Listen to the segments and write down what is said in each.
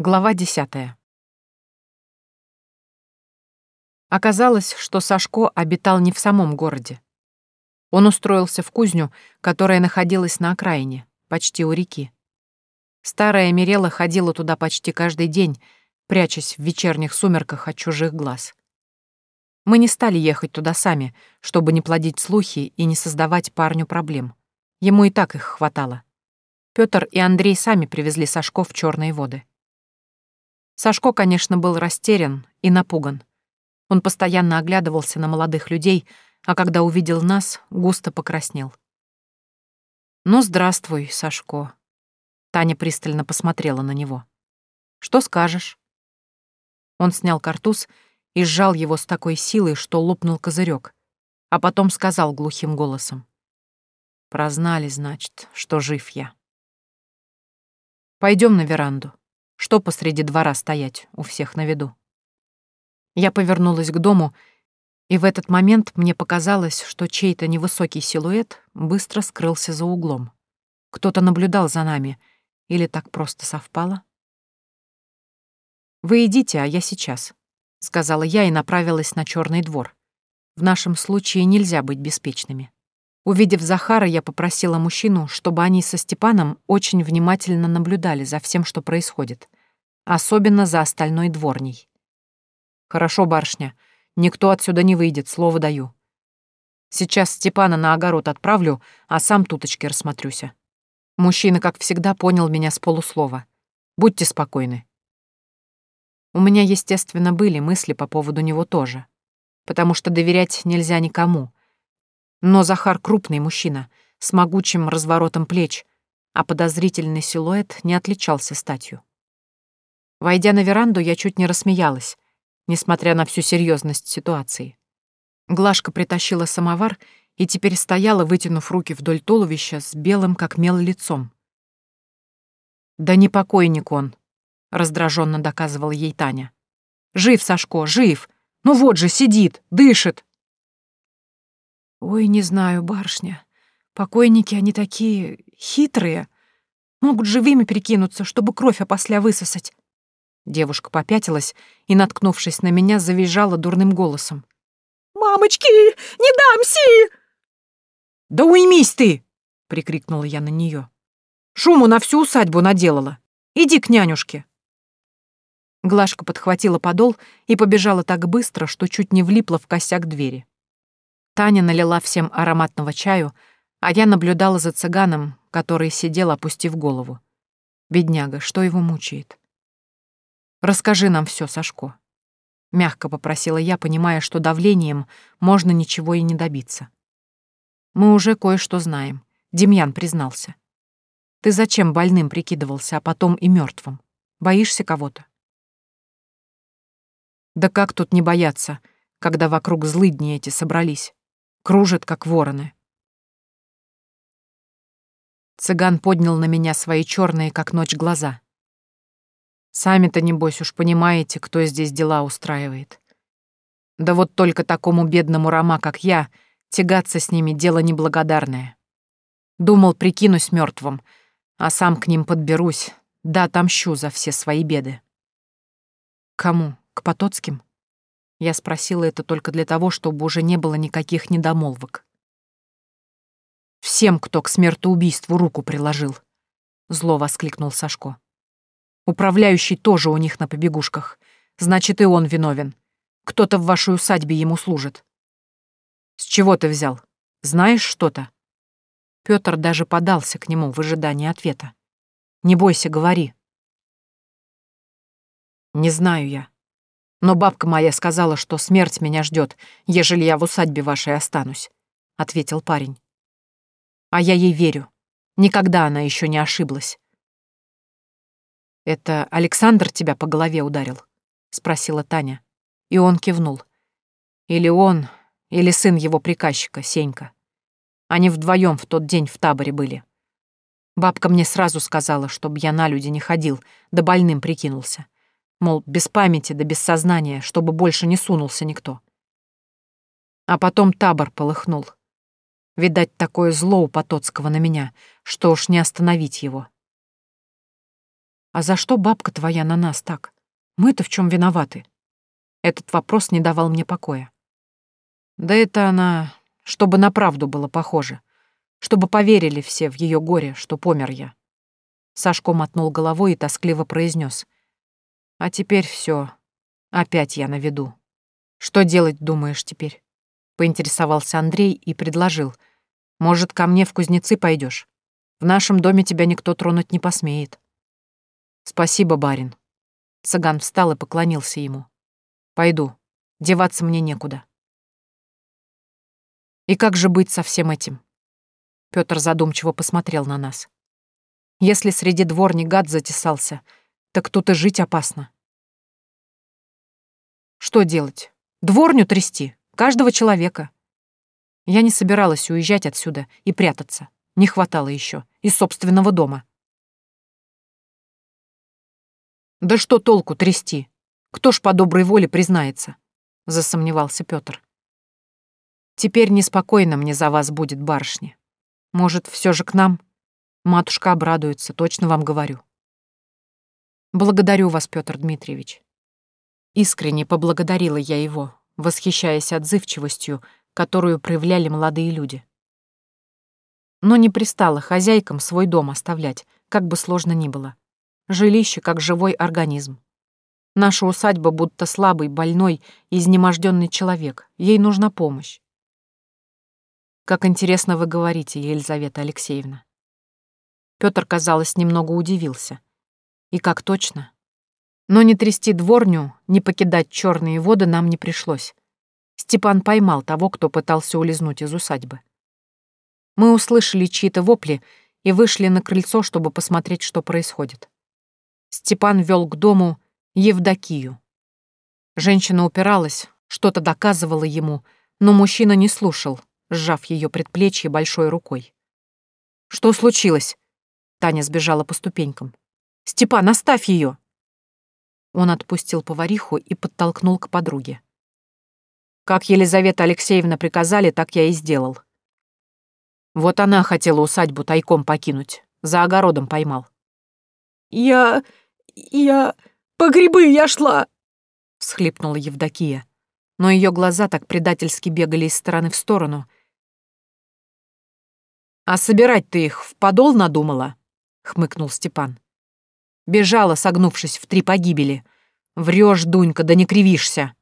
Глава десятая. Оказалось, что Сашко обитал не в самом городе. Он устроился в кузню, которая находилась на окраине, почти у реки. Старая Мирела ходила туда почти каждый день, прячась в вечерних сумерках от чужих глаз. Мы не стали ехать туда сами, чтобы не плодить слухи и не создавать парню проблем. Ему и так их хватало. Пётр и Андрей сами привезли Сашко в черные воды. Сашко, конечно, был растерян и напуган. Он постоянно оглядывался на молодых людей, а когда увидел нас, густо покраснел. «Ну, здравствуй, Сашко». Таня пристально посмотрела на него. «Что скажешь?» Он снял картуз и сжал его с такой силой, что лопнул козырек, а потом сказал глухим голосом. «Прознали, значит, что жив я. Пойдем на веранду». Что посреди двора стоять, у всех на виду? Я повернулась к дому, и в этот момент мне показалось, что чей-то невысокий силуэт быстро скрылся за углом. Кто-то наблюдал за нами, или так просто совпало? «Вы идите, а я сейчас», — сказала я и направилась на черный двор. В нашем случае нельзя быть беспечными. Увидев Захара, я попросила мужчину, чтобы они со Степаном очень внимательно наблюдали за всем, что происходит, особенно за остальной дворней. «Хорошо, барышня, никто отсюда не выйдет, слово даю. Сейчас Степана на огород отправлю, а сам туточки рассмотрюся». Мужчина, как всегда, понял меня с полуслова. «Будьте спокойны». У меня, естественно, были мысли по поводу него тоже, потому что доверять нельзя никому — но Захар крупный мужчина, с могучим разворотом плеч, а подозрительный силуэт не отличался статью. Войдя на веранду, я чуть не рассмеялась, несмотря на всю серьезность ситуации. Глашка притащила самовар и теперь стояла, вытянув руки вдоль туловища с белым, как мел, лицом. «Да не покойник он», — раздраженно доказывала ей Таня. «Жив, Сашко, жив! Ну вот же, сидит, дышит!» «Ой, не знаю, барышня. Покойники, они такие хитрые. Могут живыми перекинуться, чтобы кровь опосля высосать». Девушка попятилась и, наткнувшись на меня, завизжала дурным голосом. «Мамочки, не дамся!» «Да уймись ты!» — прикрикнула я на нее. «Шуму на всю усадьбу наделала. Иди к нянюшке». Глашка подхватила подол и побежала так быстро, что чуть не влипла в косяк двери. Таня налила всем ароматного чаю, а я наблюдала за цыганом, который сидел, опустив голову. Бедняга, что его мучает? «Расскажи нам все, Сашко», — мягко попросила я, понимая, что давлением можно ничего и не добиться. «Мы уже кое-что знаем», — Демьян признался. «Ты зачем больным прикидывался, а потом и мертвым? Боишься кого-то?» «Да как тут не бояться, когда вокруг злыдни эти собрались?» Кружат, как вороны. Цыган поднял на меня свои черные, как ночь, глаза. Сами-то, небось, уж понимаете, кто здесь дела устраивает. Да вот только такому бедному Рома, как я, тягаться с ними — дело неблагодарное. Думал, прикинусь мертвым, а сам к ним подберусь, да отомщу за все свои беды. Кому? К Потоцким? Я спросила это только для того, чтобы уже не было никаких недомолвок. «Всем, кто к смертоубийству руку приложил», — зло воскликнул Сашко. «Управляющий тоже у них на побегушках. Значит, и он виновен. Кто-то в вашей усадьбе ему служит». «С чего ты взял? Знаешь что-то?» Пётр даже подался к нему в ожидании ответа. «Не бойся, говори». «Не знаю я», но бабка моя сказала, что смерть меня ждет, ежели я в усадьбе вашей останусь», — ответил парень. «А я ей верю. Никогда она еще не ошиблась». «Это Александр тебя по голове ударил?» — спросила Таня. И он кивнул. «Или он, или сын его приказчика, Сенька. Они вдвоем в тот день в таборе были. Бабка мне сразу сказала, чтобы я на люди не ходил, да больным прикинулся. Мол, без памяти да без сознания, чтобы больше не сунулся никто. А потом табор полыхнул. Видать, такое зло у Потоцкого на меня, что уж не остановить его. А за что бабка твоя на нас так? Мы-то в чем виноваты? Этот вопрос не давал мне покоя. Да это она, чтобы на правду было похоже. Чтобы поверили все в ее горе, что помер я. Сашко мотнул головой и тоскливо произнес: А теперь все. Опять я на виду. Что делать, думаешь, теперь? Поинтересовался Андрей и предложил. Может, ко мне в кузнецы пойдешь? В нашем доме тебя никто тронуть не посмеет. Спасибо, барин. Цыган встал и поклонился ему. Пойду. Деваться мне некуда. И как же быть со всем этим? Пётр задумчиво посмотрел на нас. Если среди дворни гад затесался, так тут и жить опасно. Что делать? Дворню трясти, каждого человека. Я не собиралась уезжать отсюда и прятаться. Не хватало еще из собственного дома. Да что толку трясти? Кто ж по доброй воле признается? Засомневался Петр. Теперь неспокойно мне за вас будет, барышня. Может, все же к нам? Матушка обрадуется, точно вам говорю. Благодарю вас, Петр Дмитриевич. Искренне поблагодарила я его, восхищаясь отзывчивостью, которую проявляли молодые люди. Но не пристала хозяйкам свой дом оставлять, как бы сложно ни было. Жилище как живой организм. Наша усадьба будто слабый, больной, изнеможденный человек. Ей нужна помощь. Как интересно вы говорите, Елизавета Алексеевна. Пётр, казалось, немного удивился. И как точно. Но не трясти дворню, не покидать черные воды нам не пришлось. Степан поймал того, кто пытался улизнуть из усадьбы. Мы услышали чьи-то вопли и вышли на крыльцо, чтобы посмотреть, что происходит. Степан вел к дому Евдокию. Женщина упиралась, что-то доказывала ему, но мужчина не слушал, сжав ее предплечье большой рукой. «Что случилось?» Таня сбежала по ступенькам. «Степан, оставь ее!» Он отпустил повариху и подтолкнул к подруге. Как Елизавета Алексеевна приказали, так я и сделал. Вот она хотела усадьбу тайком покинуть, за огородом поймал. «Я... я... по грибы я шла!» — всхлипнула Евдокия. Но ее глаза так предательски бегали из стороны в сторону. «А собирать ты их в подол надумала?» — хмыкнул Степан. Бежала, согнувшись в три погибели. Врешь, Дунька, да не кривишься.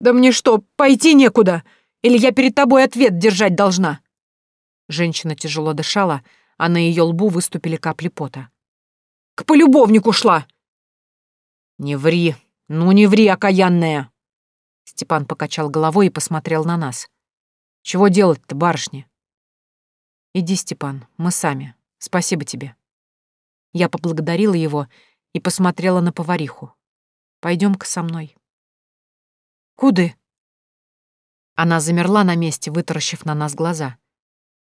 «Да мне что, пойти некуда? Или я перед тобой ответ держать должна?» Женщина тяжело дышала, а на ее лбу выступили капли пота. «К полюбовнику шла!» «Не ври! Ну не ври, окаянная!» Степан покачал головой и посмотрел на нас. «Чего делать-то, барышни?» «Иди, Степан, мы сами. Спасибо тебе». Я поблагодарила его и посмотрела на повариху. «Пойдем-ка со мной». «Куды?» Она замерла на месте, вытаращив на нас глаза.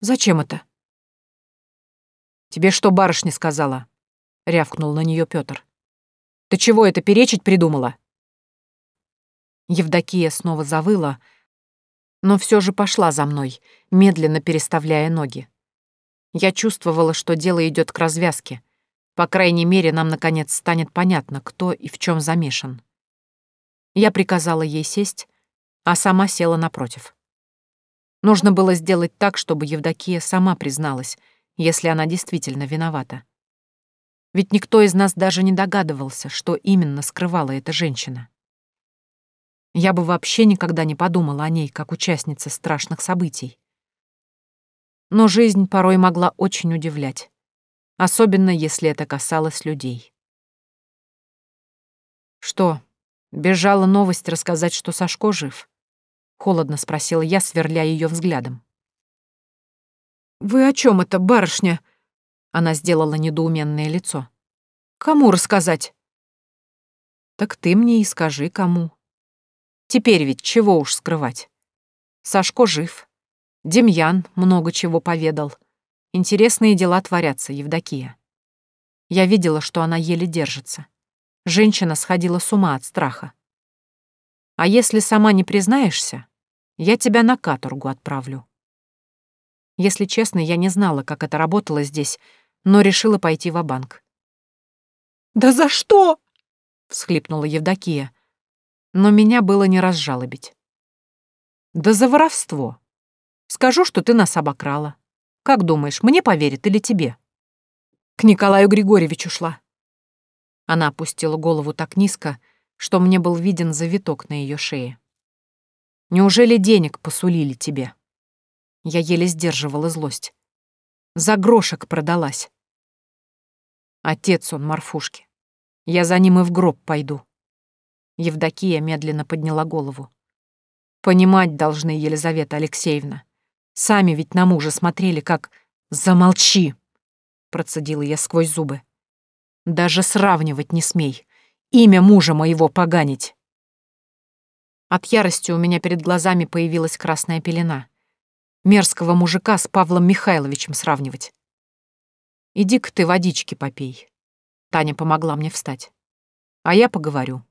«Зачем это?» «Тебе что барышня сказала?» — рявкнул на нее Петр. «Ты чего это перечить придумала?» Евдокия снова завыла, но все же пошла за мной, медленно переставляя ноги. Я чувствовала, что дело идет к развязке. По крайней мере, нам, наконец, станет понятно, кто и в чем замешан. Я приказала ей сесть, а сама села напротив. Нужно было сделать так, чтобы Евдокия сама призналась, если она действительно виновата. Ведь никто из нас даже не догадывался, что именно скрывала эта женщина. Я бы вообще никогда не подумала о ней как участнице страшных событий. Но жизнь порой могла очень удивлять, особенно если это касалось людей. Что, Бежала новость рассказать, что Сашко жив. Холодно спросила я, сверля ее взглядом. «Вы о чем это, барышня?» Она сделала недоуменное лицо. «Кому рассказать?» «Так ты мне и скажи, кому. Теперь ведь чего уж скрывать. Сашко жив. Демьян много чего поведал. Интересные дела творятся, Евдокия. Я видела, что она еле держится. Женщина сходила с ума от страха. А если сама не признаешься, я тебя на каторгу отправлю. Если честно, я не знала, как это работало здесь, но решила пойти в банк Да за что? всхлипнула Евдокия. Но меня было не разжалобить. Да за воровство. Скажу, что ты нас обокрала. Как думаешь, мне поверит или тебе? К Николаю Григорьевичу шла. Она опустила голову так низко, что мне был виден завиток на ее шее. Неужели денег посулили тебе? Я еле сдерживала злость. За грошек продалась. Отец он Марфушки. Я за ним и в гроб пойду. Евдокия медленно подняла голову. Понимать должны, Елизавета Алексеевна. Сами ведь на мужа смотрели, как «Замолчи!» Процедила я сквозь зубы. «Даже сравнивать не смей. Имя мужа моего поганить!» От ярости у меня перед глазами появилась красная пелена. Мерзкого мужика с Павлом Михайловичем сравнивать. «Иди-ка ты водички попей». Таня помогла мне встать. «А я поговорю».